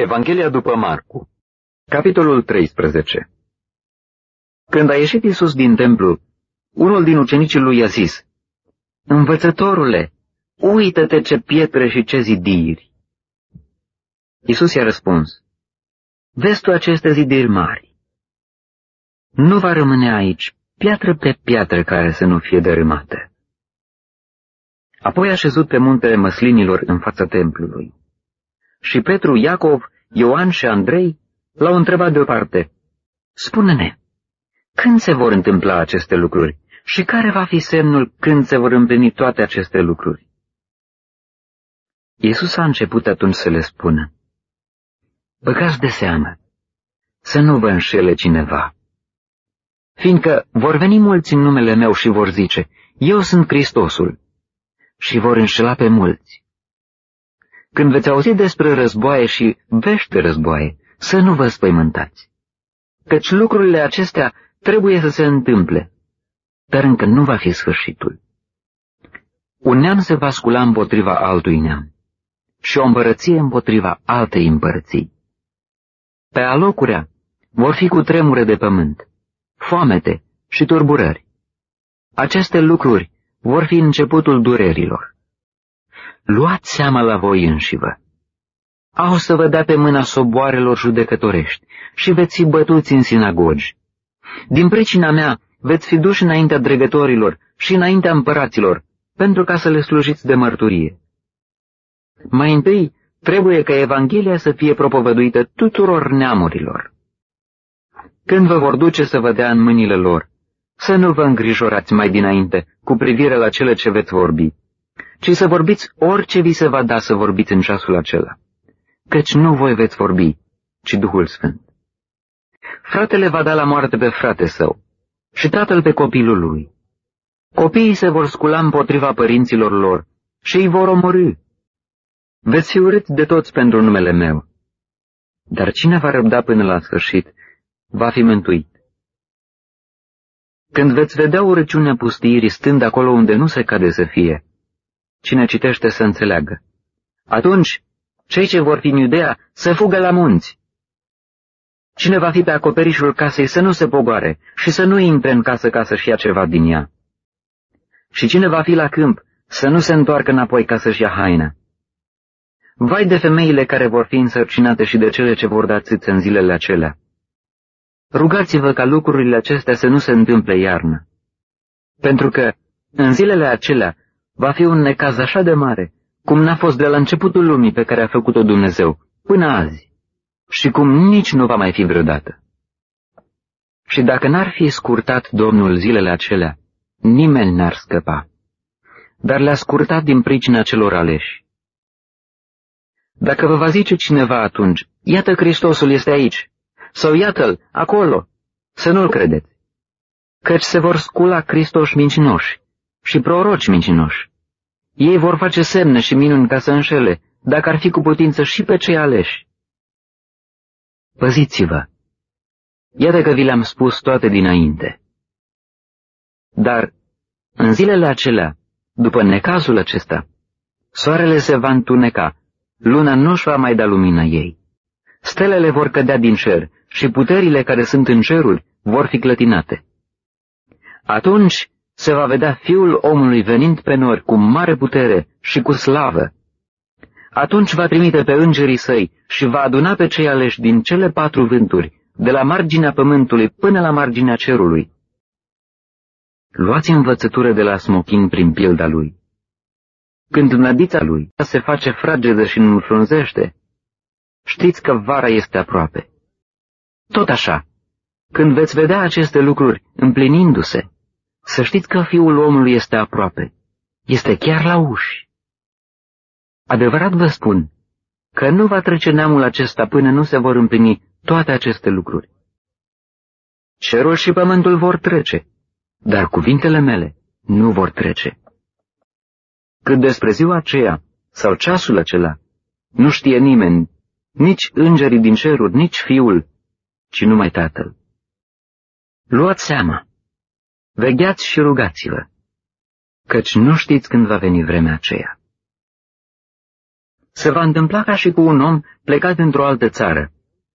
Evanghelia după Marcu Capitolul 13 Când a ieșit Isus din templu, unul din ucenicii lui a zis, Învățătorule, uită-te ce pietre și ce zidiri. Isus i-a răspuns, Vezi tu aceste zidiri mari? Nu va rămâne aici piatră pe piatră care să nu fie dărâmată. Apoi a șezut pe muntele măslinilor în fața templului. Și Petru, Iacov, Ioan și Andrei l-au întrebat deoparte, Spune-ne, când se vor întâmpla aceste lucruri și care va fi semnul când se vor împlini toate aceste lucruri? Iisus a început atunci să le spună, Băgați de seamă, să nu vă înșele cineva, fiindcă vor veni mulți în numele meu și vor zice, Eu sunt Hristosul, și vor înșela pe mulți. Când veți auzi despre războaie și vește războaie, să nu vă spăimântați, căci lucrurile acestea trebuie să se întâmple, dar încă nu va fi sfârșitul. Un neam se va scula împotriva altui neam și o împărăție împotriva altei împărății. Pe alocurea vor fi cu tremure de pământ, foamete și turburări. Aceste lucruri vor fi începutul durerilor. Luați seama la voi înșivă. Au să vă dea pe mâna soboarelor judecătorești și veți fi bătuți în sinagogi. Din pricina mea veți fi duși înaintea dregătorilor și înaintea împăraților, pentru ca să le slujiți de mărturie. Mai întâi, trebuie ca Evanghelia să fie propovăduită tuturor neamurilor. Când vă vor duce să vă dea în mâinile lor, să nu vă îngrijorați mai dinainte cu privire la cele ce veți vorbi, ci să vorbiți orice vi se va da să vorbiți în ceasul acela, căci nu voi veți vorbi, ci Duhul Sfânt. Fratele va da la moarte pe frate său și tatăl pe copilul lui. Copiii se vor scula împotriva părinților lor și îi vor omorâ. Veți fi urâți de toți pentru numele meu, dar cine va răbda până la sfârșit va fi mântuit. Când veți vedea urăciunea pustiirii stând acolo unde nu se cade să fie, cine citește să înțeleagă. Atunci, cei ce vor fi în Iudea să fugă la munți. Cine va fi pe acoperișul casei să nu se pogoare și să nu intre în casă ca să-și ia ceva din ea. Și cine va fi la câmp să nu se întoarcă înapoi ca să-și ia haina. Vai de femeile care vor fi însărcinate și de cele ce vor da țâță în zilele acelea. Rugați-vă ca lucrurile acestea să nu se întâmple iarnă. Pentru că, în zilele acelea, va fi un necaz așa de mare, cum n-a fost de la începutul lumii pe care a făcut-o Dumnezeu, până azi, și cum nici nu va mai fi vreodată. Și dacă n-ar fi scurtat Domnul zilele acelea, nimeni n-ar scăpa, dar le-a scurtat din pricina celor aleși. Dacă vă va zice cineva atunci, iată Hristosul este aici, sau iată-l, acolo, să nu-l credeți, căci se vor scula Hristoși mincinoși și proroci mincinoși. Ei vor face semne și minuni ca să înșele, dacă ar fi cu putință și pe cei aleși. Păziți-vă! Iată că vi le-am spus toate dinainte. Dar, în zilele acelea, după necazul acesta, soarele se va întuneca, luna nu-și va mai da lumina ei. Stelele vor cădea din cer și puterile care sunt în cerul vor fi clătinate. Atunci se va vedea fiul omului venind pe nori cu mare putere și cu slavă. Atunci va trimite pe îngerii săi și va aduna pe cei aleși din cele patru vânturi, de la marginea pământului până la marginea cerului. Luați învățătură de la smochin prin pilda lui. Când nădița lui se face fragedă și înfrunzește, știți că vara este aproape. Tot așa, când veți vedea aceste lucruri împlinindu-se, să știți că Fiul omului este aproape, este chiar la uși. Adevărat vă spun că nu va trece neamul acesta până nu se vor împlini toate aceste lucruri. Cerul și pământul vor trece, dar cuvintele mele nu vor trece. Cât despre ziua aceea sau ceasul acela, nu știe nimeni, nici îngerii din ceruri, nici fiul, ci numai tatăl. Luați seama, vegheați și rugați-vă, căci nu știți când va veni vremea aceea. se va întâmpla ca și cu un om plecat într-o altă țară,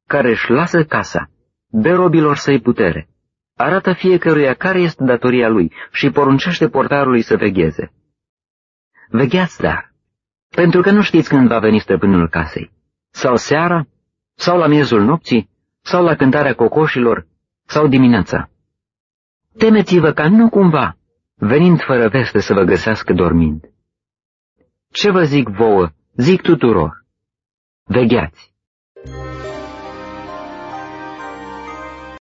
care își lasă casa, dă robilor săi putere, arată fiecăruia care este datoria lui și poruncește portarului să vegheze. Vegheați dar, pentru că nu știți când va veni stăpânul casei, sau seara, sau la miezul nopții, sau la cântarea cocoșilor, sau dimineața. Temeți-vă ca nu cumva, venind fără veste să vă găsească dormind. Ce vă zic vouă, zic tuturor. Vegheați!